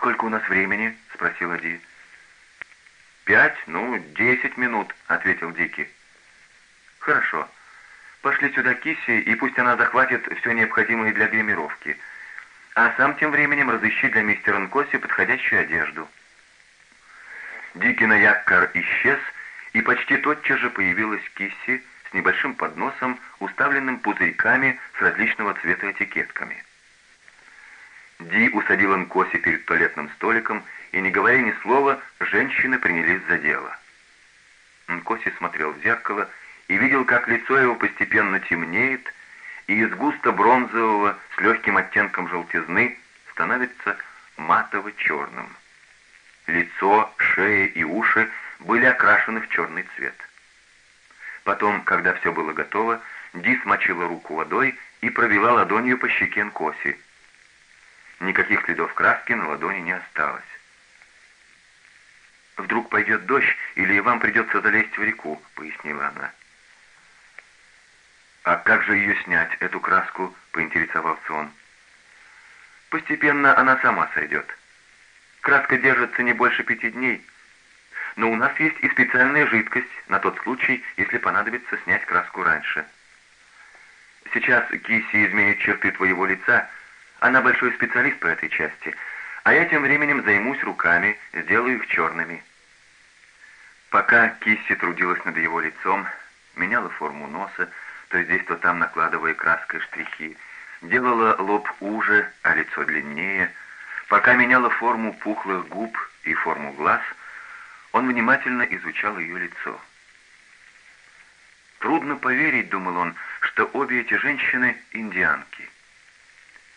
«Сколько у нас времени?» — спросила Ди. «Пять, ну, десять минут», — ответил Дики. «Хорошо. Пошли сюда Кисси, и пусть она захватит все необходимое для гримировки. А сам тем временем разыщи для мистера Нкоси подходящую одежду». Дики на яккар исчез, и почти тотчас же появилась Кисси с небольшим подносом, уставленным пузырьками с различного цвета этикетками. Ди усадил Нкоси перед туалетным столиком, и, не говоря ни слова, женщины принялись за дело. Нкоси смотрел в зеркало и видел, как лицо его постепенно темнеет, и из густо бронзового с легким оттенком желтизны становится матово-черным. Лицо, шея и уши были окрашены в черный цвет. Потом, когда все было готово, Ди смочила руку водой и провела ладонью по щеке Нкоси. Никаких следов краски на ладони не осталось. «Вдруг пойдет дождь, или вам придется залезть в реку», — пояснила она. «А как же ее снять, эту краску?» — поинтересовался он. «Постепенно она сама сойдет. Краска держится не больше пяти дней, но у нас есть и специальная жидкость на тот случай, если понадобится снять краску раньше. Сейчас Киси изменит черты твоего лица, она большой специалист по этой части, а я тем временем займусь руками, сделаю их черными». Пока Кисси трудилась над его лицом, меняла форму носа, то здесь, то там накладывая краской штрихи, делала лоб уже, а лицо длиннее, пока меняла форму пухлых губ и форму глаз, он внимательно изучал ее лицо. Трудно поверить, думал он, что обе эти женщины — индианки.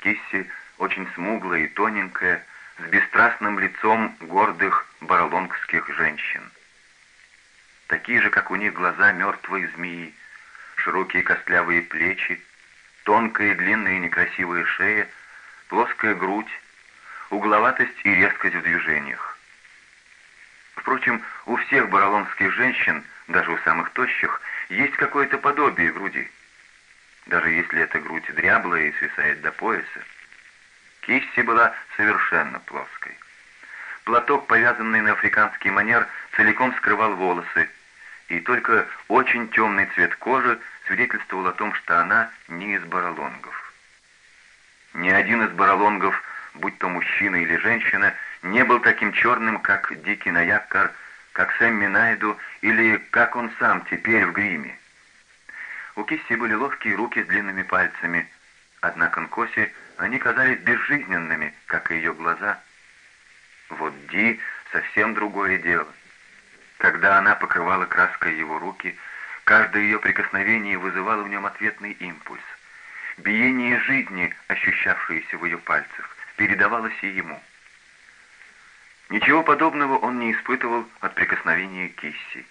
Кисси очень смуглая и тоненькая, с бесстрастным лицом гордых баралонгских женщин такие же, как у них глаза мертвой змеи, широкие костлявые плечи, тонкая длинная некрасивая шея, плоская грудь, угловатость и резкость в движениях. Впрочем, у всех баралонских женщин, даже у самых тощих, есть какое-то подобие груди. Даже если эта грудь дряблая и свисает до пояса. Кисти была совершенно плоской. Платок, повязанный на африканский манер, целиком скрывал волосы, и только очень темный цвет кожи свидетельствовал о том, что она не из баралонгов. Ни один из баралонгов, будь то мужчина или женщина, не был таким черным, как Дикий Наяккар, как Сэм Минайду или как он сам теперь в гриме. У Кисси были ловкие руки с длинными пальцами, однако Нкоси они казались безжизненными, как и ее глаза. Вот Ди совсем другое дело — когда она покрывала краской его руки, каждое ее прикосновение вызывало в нем ответный импульс. Биение жизни, ощущавшееся в ее пальцах, передавалось и ему. Ничего подобного он не испытывал от прикосновения Кисси.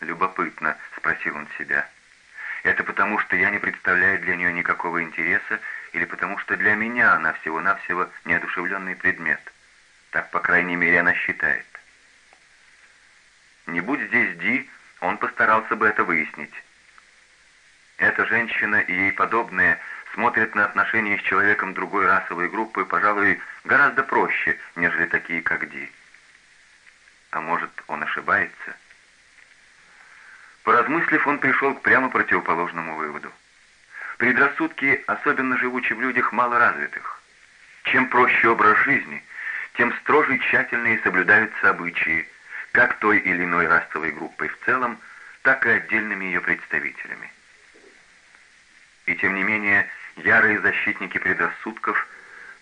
«Любопытно», — спросил он себя. «Это потому, что я не представляю для нее никакого интереса, или потому, что для меня она всего-навсего неодушевленный предмет? Так, по крайней мере, она считает. Не будь здесь Ди, он постарался бы это выяснить. Эта женщина и ей подобные смотрят на отношения с человеком другой расовой группы, пожалуй, гораздо проще, нежели такие, как Ди. А может, он ошибается? Поразмыслив, он пришел к прямо противоположному выводу. Предрассудки, особенно живучи в людях малоразвитых. Чем проще образ жизни, тем строже и тщательнее соблюдаются обычаи, как той или иной расовой группой в целом, так и отдельными ее представителями. И тем не менее, ярые защитники предрассудков,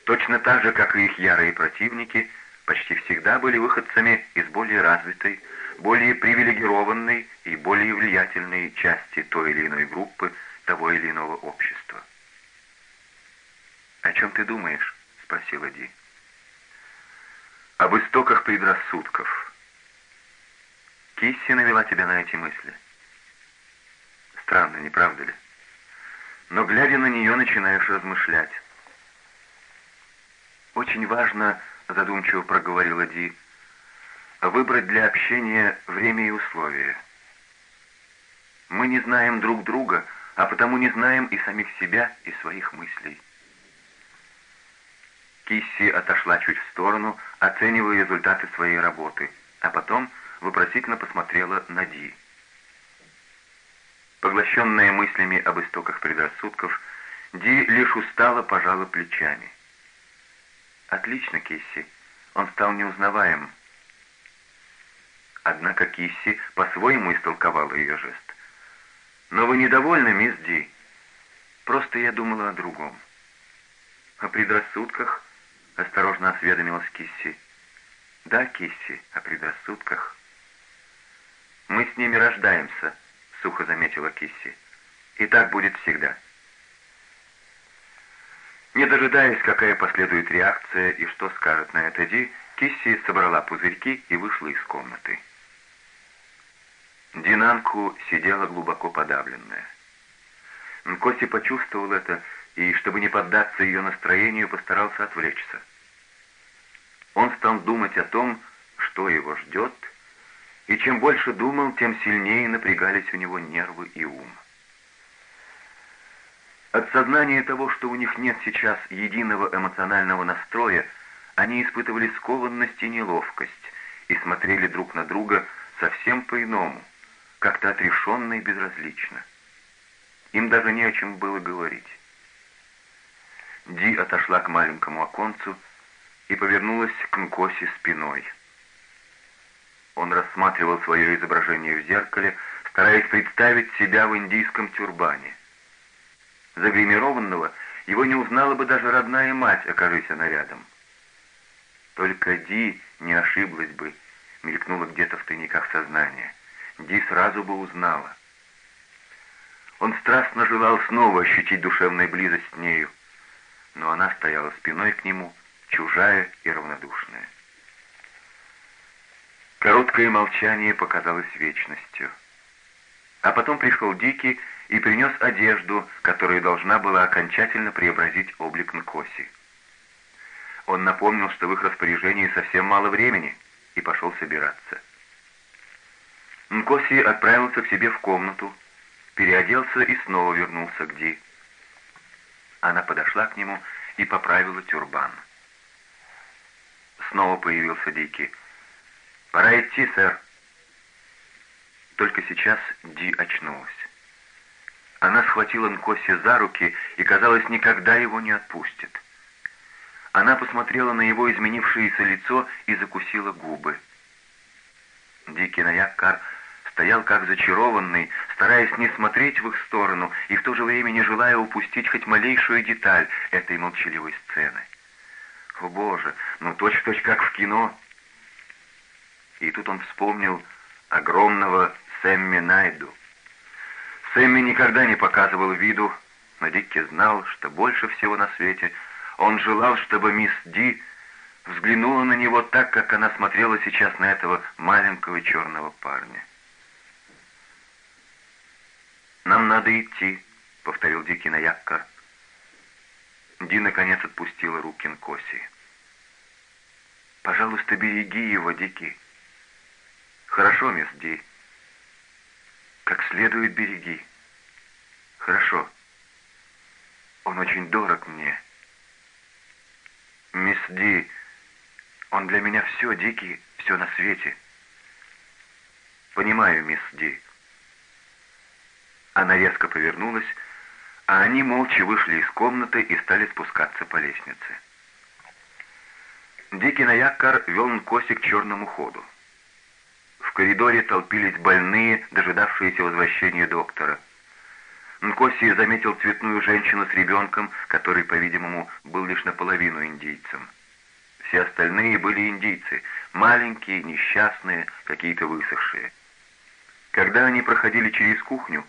точно так же, как и их ярые противники, почти всегда были выходцами из более развитой, более привилегированной и более влиятельной части той или иной группы того или иного общества. «О чем ты думаешь?» — спросила Ди. «Об истоках предрассудков» Кисси навела тебя на эти мысли. Странно, не правда ли? Но, глядя на нее, начинаешь размышлять. «Очень важно, — задумчиво проговорила Ди, — выбрать для общения время и условия. Мы не знаем друг друга, а потому не знаем и самих себя, и своих мыслей». Кисси отошла чуть в сторону, оценивая результаты своей работы, а потом вопросительно посмотрела на Ди. Поглощенная мыслями об истоках предрассудков, Ди лишь устало пожала плечами. «Отлично, Кисси. Он стал неузнаваем». Однако Кисси по-своему истолковала ее жест. «Но вы недовольны, мисс Ди? Просто я думала о другом». «О предрассудках?» — осторожно осведомилась Кисси. «Да, Кисси, о предрассудках». «Мы с ними рождаемся», — сухо заметила Кисси. «И так будет всегда». Не дожидаясь, какая последует реакция и что скажет на это Ди, Кисси собрала пузырьки и вышла из комнаты. Динанку сидела глубоко подавленная. Нкоси почувствовал это и, чтобы не поддаться ее настроению, постарался отвлечься. Он стал думать о том, что его ждет, и чем больше думал, тем сильнее напрягались у него нервы и ум. От сознания того, что у них нет сейчас единого эмоционального настроя, они испытывали скованность и неловкость и смотрели друг на друга совсем по-иному, как-то отрешенно и безразлично. Им даже не о чем было говорить. Ди отошла к маленькому оконцу и повернулась к Нкоси спиной. Он рассматривал свое изображение в зеркале, стараясь представить себя в индийском тюрбане. Загримированного его не узнала бы даже родная мать, окажись она рядом. Только Ди не ошиблась бы, мелькнула где-то в тайниках сознания. Ди сразу бы узнала. Он страстно желал снова ощутить душевную близость с нею, но она стояла спиной к нему, чужая и равнодушная. Короткое молчание показалось вечностью. А потом пришел Дикий и принес одежду, которая должна была окончательно преобразить облик Нкоси. Он напомнил, что в их распоряжении совсем мало времени, и пошел собираться. Нкоси отправился к себе в комнату, переоделся и снова вернулся к Ди. Она подошла к нему и поправила тюрбан. Снова появился Дики. «Пора идти, сэр». Только сейчас Ди очнулась. Она схватила Нкоси за руки и, казалось, никогда его не отпустит. Она посмотрела на его изменившееся лицо и закусила губы. Дикий Наяккар стоял как зачарованный, стараясь не смотреть в их сторону и в то же время не желая упустить хоть малейшую деталь этой молчаливой сцены. О боже, ну точь-в-точь точь как в кино. И тут он вспомнил огромного Сэмми Найду. Сэмми никогда не показывал виду, но Дикки знал, что больше всего на свете он желал, чтобы мисс Ди взглянула на него так, как она смотрела сейчас на этого маленького черного парня. «Нам надо идти», — повторил Дикий Наяккар. Ди, наконец, отпустила руки Нкоси. «Пожалуйста, береги его, Дики». «Хорошо, мисс Ди». «Как следует береги». «Хорошо. Он очень дорог мне». «Мисс Ди, он для меня все, Дикий, все на свете». «Понимаю, мисс Ди». Она резко повернулась, а они молча вышли из комнаты и стали спускаться по лестнице. Дикий Наяккар вел Нкоси к черному ходу. В коридоре толпились больные, дожидавшиеся возвращения доктора. Нкоси заметил цветную женщину с ребенком, который, по-видимому, был лишь наполовину индийцем. Все остальные были индийцы, маленькие, несчастные, какие-то высохшие. Когда они проходили через кухню,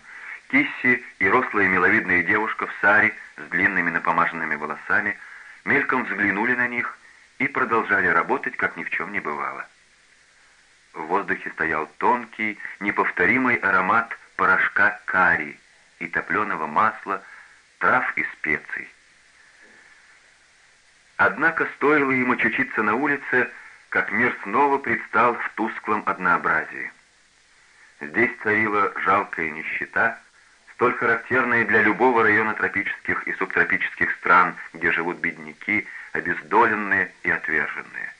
Кисси и рослая миловидная девушка в саре с длинными напомаженными волосами мельком взглянули на них и продолжали работать, как ни в чем не бывало. В воздухе стоял тонкий, неповторимый аромат порошка карри и топленого масла, трав и специй. Однако стоило ему очутиться на улице, как мир снова предстал в тусклом однообразии. Здесь царила жалкая нищета, столь характерные для любого района тропических и субтропических стран, где живут бедняки, обездоленные и отверженные.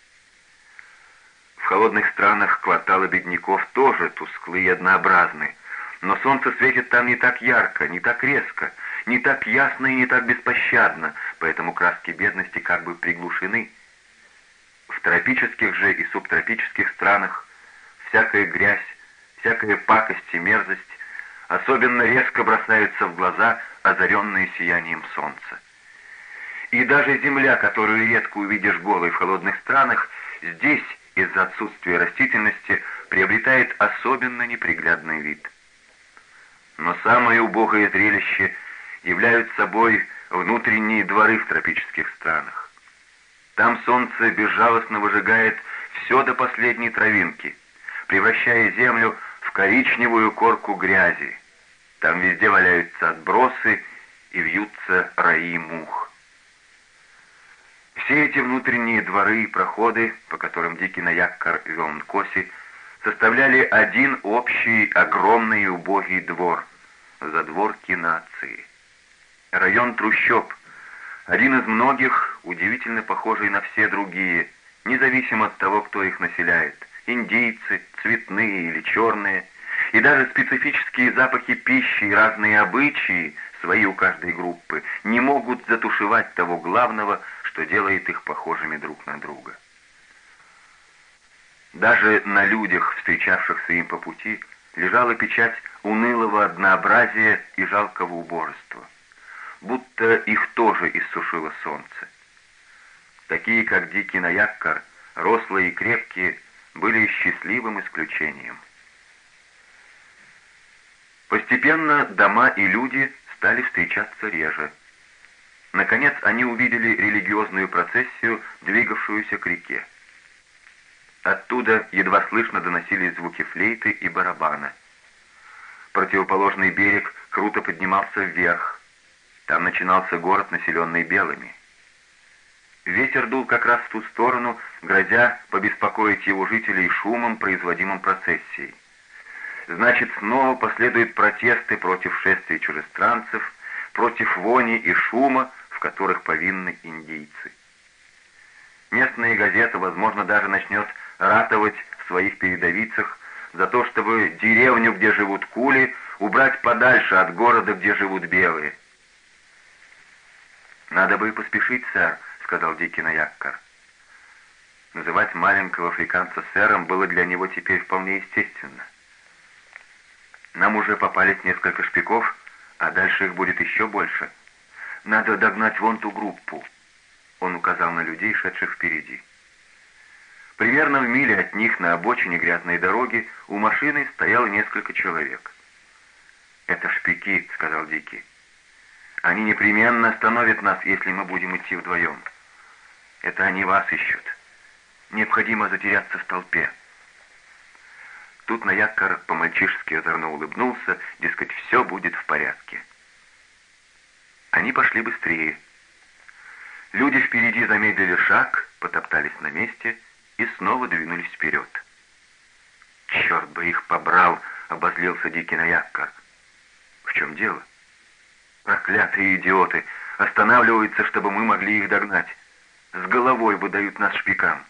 В холодных странах кварталы бедняков тоже тусклые и однообразны, но солнце светит там не так ярко, не так резко, не так ясно и не так беспощадно, поэтому краски бедности как бы приглушены. В тропических же и субтропических странах всякая грязь, всякая пакость и мерзость особенно резко бросаются в глаза, озаренные сиянием солнца. И даже земля, которую редко увидишь голой в холодных странах, здесь, из-за отсутствия растительности, приобретает особенно неприглядный вид. Но самое убогое зрелище являют собой внутренние дворы в тропических странах. Там солнце безжалостно выжигает все до последней травинки, превращая землю в коричневую корку грязи. Там везде валяются отбросы и вьются раи мух. Все эти внутренние дворы и проходы, по которым дикий наяккар вел Нкоси, составляли один общий огромный и убогий двор, задворки нации. Район трущоб, один из многих, удивительно похожий на все другие, независимо от того, кто их населяет, индийцы, цветные или черные, и даже специфические запахи пищи и разные обычаи, свои у каждой группы, не могут затушевать того главного, что делает их похожими друг на друга. Даже на людях, встречавшихся им по пути, лежала печать унылого однообразия и жалкого убожества, будто их тоже иссушило солнце. Такие, как дикий наяккар, рослые и крепкие, были счастливым исключением. Постепенно дома и люди стали встречаться реже. Наконец они увидели религиозную процессию, двигавшуюся к реке. Оттуда едва слышно доносились звуки флейты и барабана. Противоположный берег круто поднимался вверх. Там начинался город, населенный белыми. Ветер дул как раз в ту сторону, грозя побеспокоить его жителей шумом, производимым процессией. Значит, снова последуют протесты против шествия чужестранцев, против вони и шума, в которых повинны индийцы. Местная газета, возможно, даже начнет ратовать в своих передовицах за то, чтобы деревню, где живут кули, убрать подальше от города, где живут белые. «Надо бы и поспешить, сэр», — сказал Дикий Наяккар. Называть маленького африканца сэром было для него теперь вполне естественно. Нам уже попались несколько шпиков, а дальше их будет еще больше. Надо догнать вон ту группу. Он указал на людей, шедших впереди. Примерно в миле от них на обочине грязной дороги у машины стояло несколько человек. «Это шпики», — сказал Дикий. «Они непременно остановят нас, если мы будем идти вдвоем. Это они вас ищут. Необходимо затеряться в толпе». Тут Наяккар по-мальчишески озорно улыбнулся, дескать, все будет в порядке. Они пошли быстрее. Люди впереди замедлили шаг, потоптались на месте и снова двинулись вперед. «Черт бы их побрал!» — обозлился дикий Наяккар. «В чем дело?» «Проклятые идиоты! Останавливаются, чтобы мы могли их догнать. С головой выдают нас шпикам.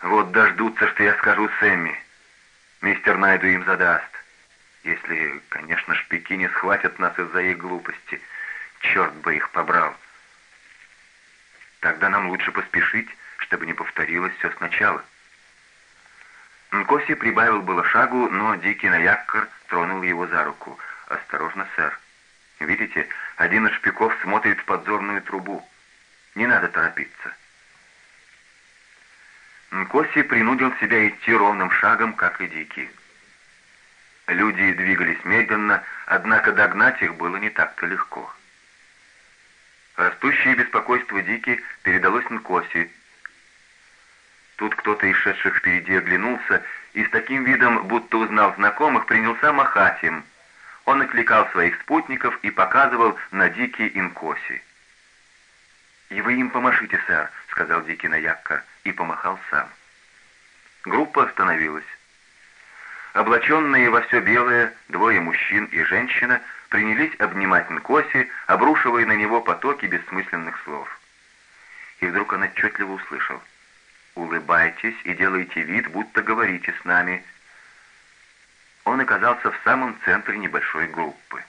Вот дождутся, что я скажу Сэмми. Мистер Найду им задаст. Если, конечно, шпики не схватят нас из-за их глупости. Черт бы их побрал. Тогда нам лучше поспешить, чтобы не повторилось все сначала. Нкоси прибавил было шагу, но дикий наяккар тронул его за руку. «Осторожно, сэр. Видите, один из шпиков смотрит в подзорную трубу. Не надо торопиться». Нкоси принудил себя идти ровным шагом, как и Дикий. Люди двигались медленно, однако догнать их было не так-то легко. Растущее беспокойство Дики передалось Нкоси. Тут кто-то из шедших впереди оглянулся и с таким видом, будто узнал знакомых, принялся махать им. Он окликал своих спутников и показывал на Дики и Нкоси. «И вы им помашите, сэр», — сказал Дикий Наякка и помахал сам. Группа остановилась. Облаченные во все белое, двое мужчин и женщина принялись обнимать Нкоси, обрушивая на него потоки бессмысленных слов. и вдруг он отчетливо услышал. «Улыбайтесь и делайте вид, будто говорите с нами». Он оказался в самом центре небольшой группы.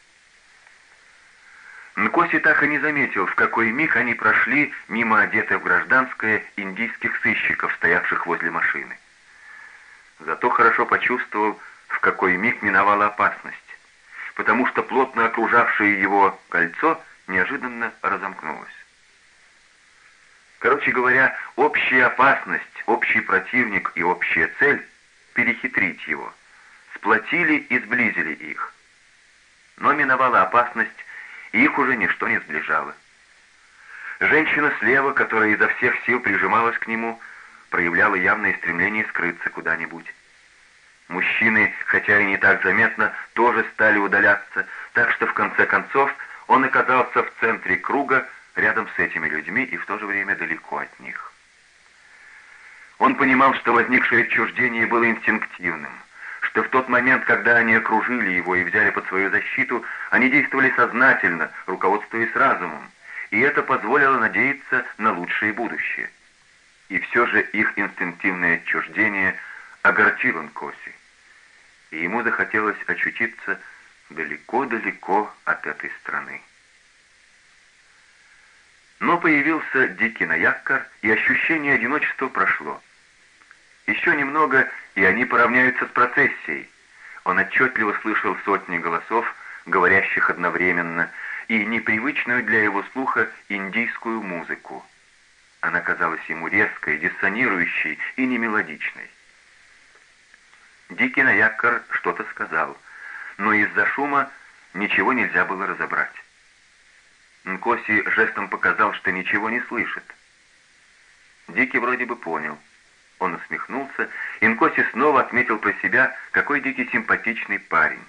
Нкоси так и не заметил, в какой миг они прошли мимо одетых в гражданское индийских сыщиков, стоявших возле машины. Зато хорошо почувствовал, в какой миг миновала опасность, потому что плотно окружавшее его кольцо неожиданно разомкнулось. Короче говоря, общая опасность, общий противник и общая цель — перехитрить его, сплотили и сблизили их. Но миновала опасность, их уже ничто не сближало. Женщина слева, которая изо всех сил прижималась к нему, проявляла явное стремление скрыться куда-нибудь. Мужчины, хотя и не так заметно, тоже стали удаляться, так что в конце концов он оказался в центре круга, рядом с этими людьми и в то же время далеко от них. Он понимал, что возникшее отчуждение было инстинктивным, что в тот момент, когда они окружили его и взяли под свою защиту, они действовали сознательно, руководствуясь разумом, и это позволило надеяться на лучшее будущее. И все же их инстинктивное отчуждение огорчило Нкоси, и ему захотелось очутиться далеко-далеко от этой страны. Но появился дикий наяккар, и ощущение одиночества прошло. Еще немного, и они поравняются с процессией. Он отчетливо слышал сотни голосов, говорящих одновременно, и непривычную для его слуха индийскую музыку. Она казалась ему резкой, диссонирующей и немелодичной. Дикий наяккар что-то сказал, но из-за шума ничего нельзя было разобрать. Нкоси жестом показал, что ничего не слышит. Дикий вроде бы понял. Он усмехнулся, и Нкоси снова отметил про себя, какой Дикий симпатичный парень.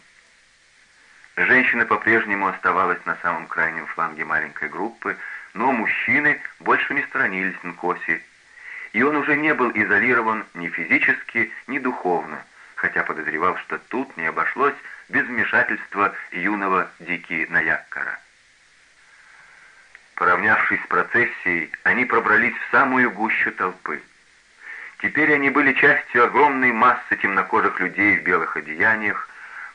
Женщина по-прежнему оставалась на самом крайнем фланге маленькой группы, но мужчины больше не сторонились Нкоси, и он уже не был изолирован ни физически, ни духовно, хотя подозревал, что тут не обошлось без вмешательства юного Дики Наяккара. Поравнявшись с процессией, они пробрались в самую гущу толпы. Теперь они были частью огромной массы темнокожих людей в белых одеяниях,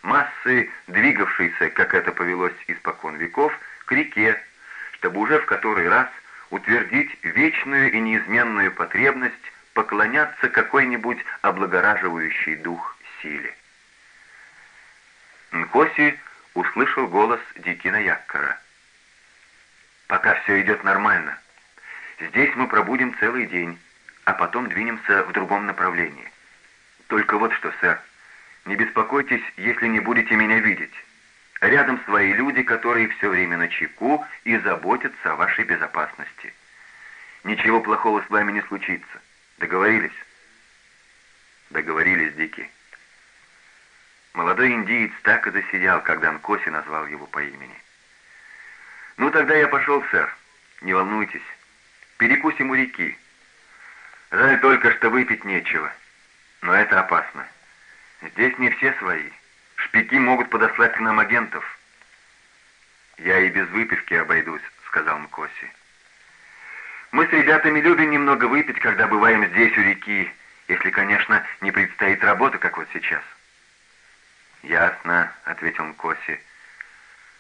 массы, двигавшейся, как это повелось испокон веков, к реке, чтобы уже в который раз утвердить вечную и неизменную потребность поклоняться какой-нибудь облагораживающей дух силе. Нкоси услышал голос Дикина Яккара. Пока все идет нормально. Здесь мы пробудем целый день, а потом двинемся в другом направлении. Только вот что, сэр, не беспокойтесь, если не будете меня видеть. Рядом свои люди, которые все время на чеку и заботятся о вашей безопасности. Ничего плохого с вами не случится. Договорились? Договорились, Дики. Молодой индиец так и засиял, когда Нкоси назвал его по имени. «Ну, тогда я пошел, сэр. Не волнуйтесь. Перекусим у реки. Жаль только, что выпить нечего. Но это опасно. Здесь не все свои. Шпики могут подослать к нам агентов». «Я и без выпивки обойдусь», — сказал Мкоси. «Мы с ребятами любим немного выпить, когда бываем здесь, у реки, если, конечно, не предстоит работа, как вот сейчас». «Ясно», — ответил Мкоси.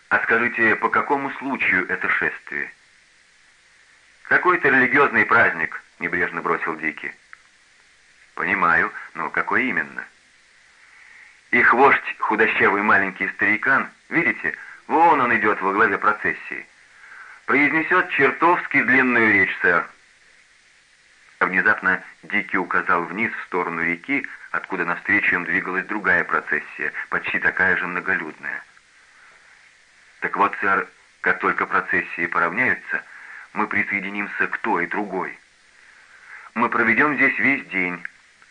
«А скажите, по какому случаю это шествие?» «Какой-то религиозный праздник», — небрежно бросил Дики. «Понимаю, но какой именно?» «Их вождь, худощавый маленький старикан, видите, вон он идет во главе процессии. Произнесет чертовски длинную речь, сэр». Внезапно Дики указал вниз в сторону реки, откуда навстречу им двигалась другая процессия, почти такая же многолюдная. Так вот, сэр, как только процессии поравняются, мы присоединимся к той и другой. Мы проведем здесь весь день,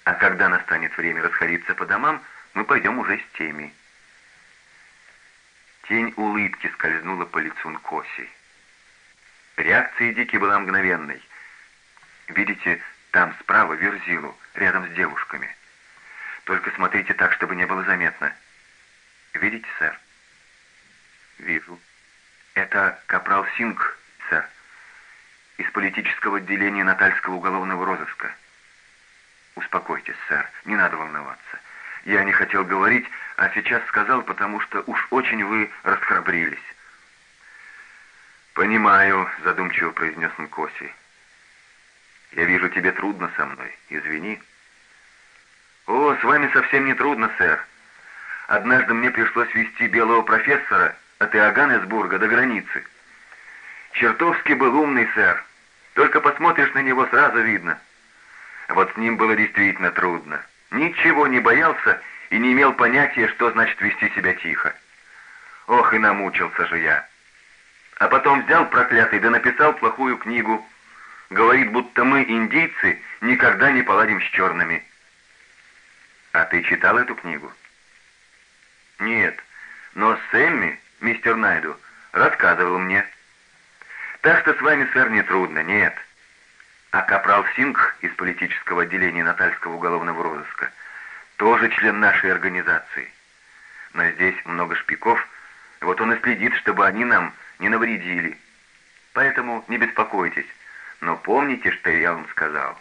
а когда настанет время расходиться по домам, мы пойдем уже с теми. Тень улыбки скользнула по лицу Нкоси. Реакция Дики была мгновенной. Видите, там справа Верзилу, рядом с девушками. Только смотрите так, чтобы не было заметно. Видите, сэр? «Вижу. Это капрал Синг, сэр. Из политического отделения Натальского уголовного розыска. Успокойтесь, сэр, не надо волноваться. Я не хотел говорить, а сейчас сказал, потому что уж очень вы расхрабрились. «Понимаю», — задумчиво произнес Нкоси. «Я вижу, тебе трудно со мной. Извини». «О, с вами совсем не трудно, сэр. Однажды мне пришлось вести белого профессора от Иоганнесбурга до границы. Чертовски был умный, сэр. Только посмотришь на него, сразу видно. Вот с ним было действительно трудно. Ничего не боялся и не имел понятия, что значит вести себя тихо. Ох, и намучился же я. А потом взял проклятый да написал плохую книгу. Говорит, будто мы, индийцы, никогда не поладим с черными. А ты читал эту книгу? Нет, но Сэмми, мистер Найду, рассказывал мне. Так что с вами, сэр, не трудно, нет. А капрал Сингх из политического отделения Натальского уголовного розыска тоже член нашей организации. Но здесь много шпиков, вот он и следит, чтобы они нам не навредили. Поэтому не беспокойтесь, но помните, что я вам сказал.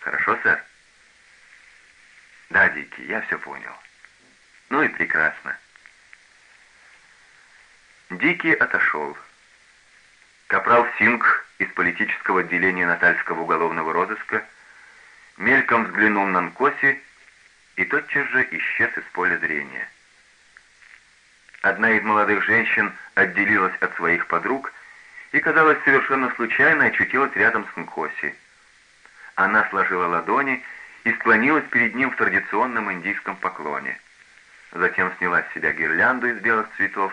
Хорошо, сэр? Да, Дикий, я все понял. Ну и прекрасно. Дикий отошел. Капрал Синг из политического отделения Натальского уголовного розыска мельком взглянул на Нкоси и тотчас же исчез из поля зрения. Одна из молодых женщин отделилась от своих подруг и, казалось, совершенно случайно очутилась рядом с Нкоси. Она сложила ладони и склонилась перед ним в традиционном индийском поклоне. Затем сняла с себя гирлянду из белых цветов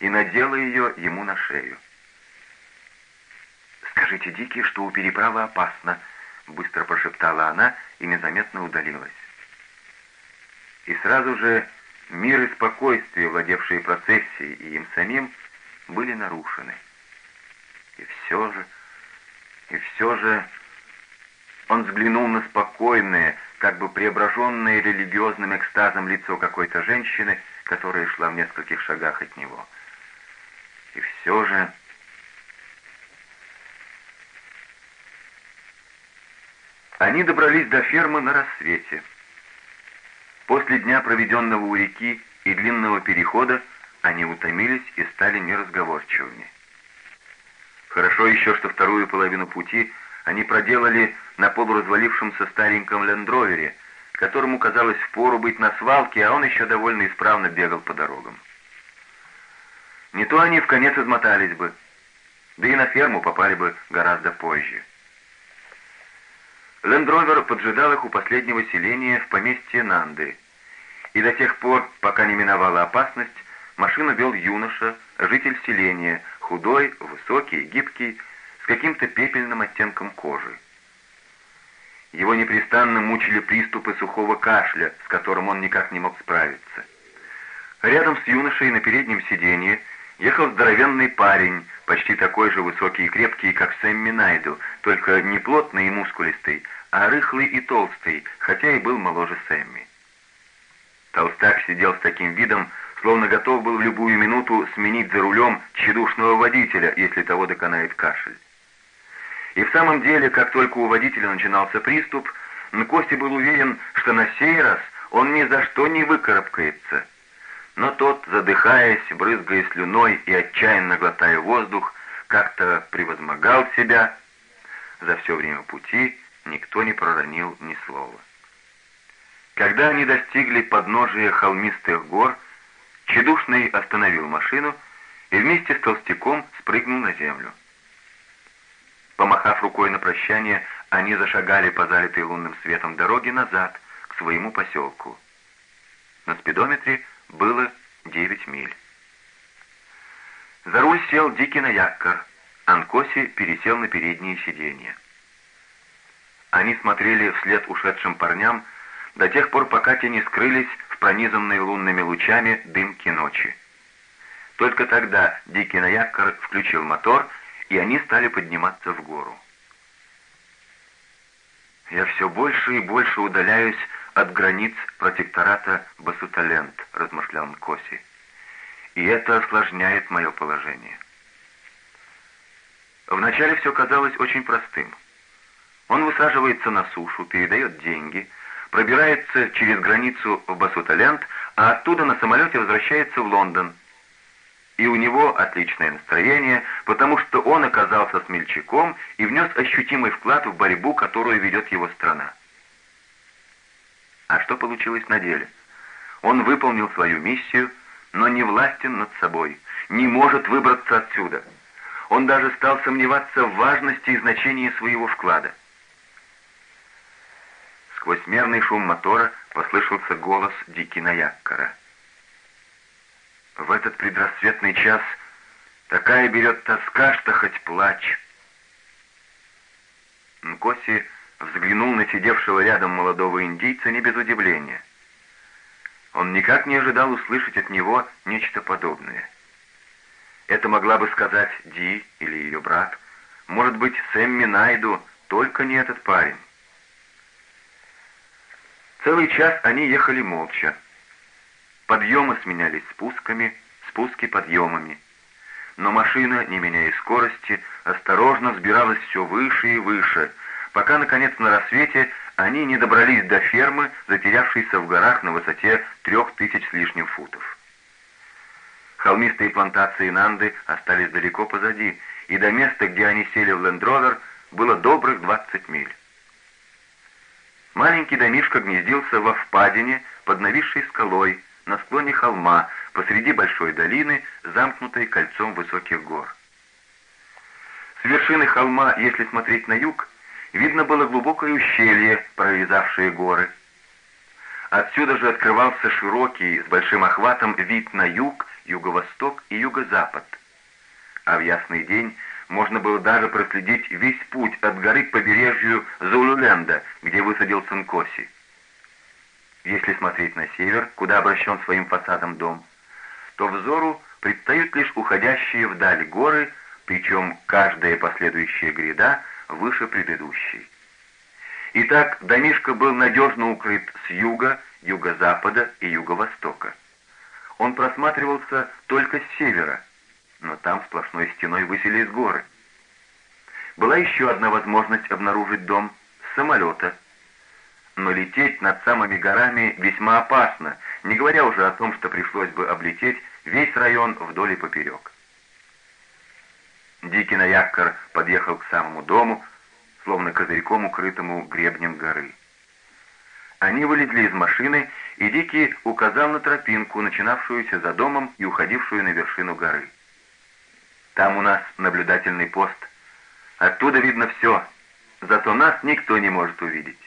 и надела ее ему на шею. «Скажите Дики, что у переправы опасно», — быстро прошептала она и незаметно удалилась. И сразу же Мир и спокойствие, владевшие процессией и им самим, были нарушены. И все же, и все же он взглянул на спокойное, как бы преображенное религиозным экстазом лицо какой-то женщины, которая шла в нескольких шагах от него. И все же... Они добрались до фермы на рассвете. После дня, проведенного у реки и длинного перехода, они утомились и стали неразговорчивыми. Хорошо еще, что вторую половину пути они проделали на полуразвалившемся стареньком лендровере, которому казалось впору быть на свалке, а он еще довольно исправно бегал по дорогам. Не то они в конец измотались бы, да и на ферму попали бы гораздо позже. Лендровер поджидал их у последнего селения в поместье Нанды. И до тех пор, пока не миновала опасность, машину вел юноша, житель селения, худой, высокий, гибкий, с каким-то пепельным оттенком кожи. Его непрестанно мучили приступы сухого кашля, с которым он никак не мог справиться. Рядом с юношей на переднем сиденье ехал здоровенный парень, почти такой же высокий и крепкий, как Сэмми Найду, только не плотный и мускулистый, а рыхлый и толстый, хотя и был моложе Сэмми. Толстяк сидел с таким видом, словно готов был в любую минуту сменить за рулем тщедушного водителя, если того доконает кашель. И в самом деле, как только у водителя начинался приступ, Костя был уверен, что на сей раз он ни за что не выкарабкается. Но тот, задыхаясь, брызгая слюной и отчаянно глотая воздух, как-то превозмогал себя. За все время пути никто не проронил ни слова. Когда они достигли подножия холмистых гор, Чедушный остановил машину и вместе с толстяком спрыгнул на землю. Помахав рукой на прощание, они зашагали по залитой лунным светом дороге назад, к своему поселку. На спидометре было 9 миль. За руль сел Дикий на яккар, Анкоси пересел на переднее сиденье. Они смотрели вслед ушедшим парням до тех пор, пока те не скрылись в пронизанной лунными лучами дымки ночи. Только тогда Дикий Наяккар включил мотор, и они стали подниматься в гору. «Я все больше и больше удаляюсь от границ протектората Басуталент», — размышлял Нкоси. «И это осложняет мое положение». Вначале все казалось очень простым. Он высаживается на сушу, передает деньги, пробирается через границу в Басуталянд, а оттуда на самолете возвращается в Лондон. И у него отличное настроение, потому что он оказался смельчаком и внес ощутимый вклад в борьбу, которую ведет его страна. А что получилось на деле? Он выполнил свою миссию, но не властен над собой, не может выбраться отсюда. Он даже стал сомневаться в важности и значении своего вклада. Сквозь мерный шум мотора послышался голос Дикина Яккара. В этот предрассветный час такая берет тоска, что хоть плачь. Нкоси взглянул на сидевшего рядом молодого индийца не без удивления. Он никак не ожидал услышать от него нечто подобное. Это могла бы сказать Ди или ее брат, может быть, Сэмми Найду, только не этот парень. Целый час они ехали молча. Подъемы сменялись спусками, спуски подъемами. Но машина, не меняя скорости, осторожно взбиралась все выше и выше, пока, наконец, на рассвете они не добрались до фермы, затерявшейся в горах на высоте трех тысяч с лишним футов. Холмистые плантации Нанды остались далеко позади, и до места, где они сели в лендровер, было добрых 20 миль. Маленький домишко гнездился во впадине под нависшей скалой на склоне холма посреди большой долины, замкнутой кольцом высоких гор. С вершины холма, если смотреть на юг, видно было глубокое ущелье, прорезавшее горы. Отсюда же открывался широкий, с большим охватом вид на юг, юго-восток и юго-запад. А в ясный день можно было даже проследить весь путь от горы к побережью Заулюленда, где высадился Нкоси. Если смотреть на север, куда обращен своим фасадом дом, то взору предстают лишь уходящие вдаль горы, причем каждая последующая гряда выше предыдущей. Итак, домишко был надежно укрыт с юга, юго-запада и юго-востока. Он просматривался только с севера, но там сплошной стеной высились горы. Была еще одна возможность обнаружить дом с самолета. Но лететь над самыми горами весьма опасно, не говоря уже о том, что пришлось бы облететь весь район вдоль и поперек. Дикий Наяккар подъехал к самому дому, словно козырьком, укрытому гребнем горы. Они вылезли из машины, и Дикий указал на тропинку, начинавшуюся за домом и уходившую на вершину горы. Там у нас наблюдательный пост. Оттуда видно все, зато нас никто не может увидеть.